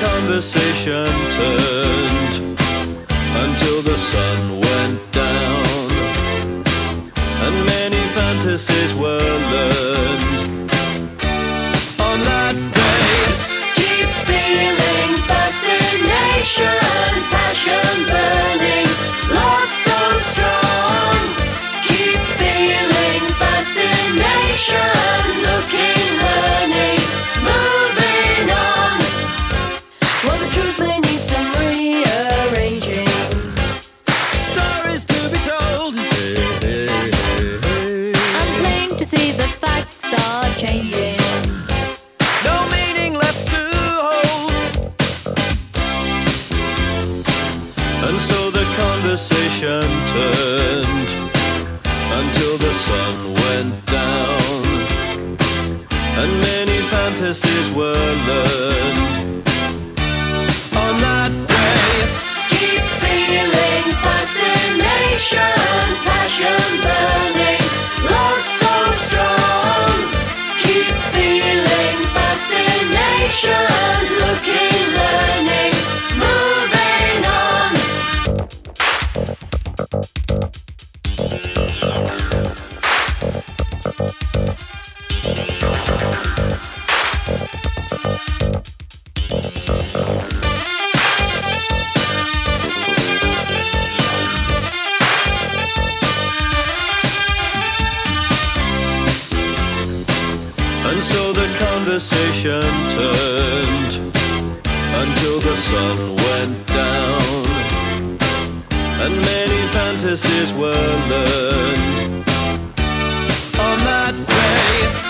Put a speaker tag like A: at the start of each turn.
A: conversation turned until the sun went down. And many fantasies were
B: see the facts are changing.
A: No meaning left to hold. And so the conversation turned until the sun went down. And many fantasies were learned conversation turned until the sun went down. And many fantasies were learned on that day.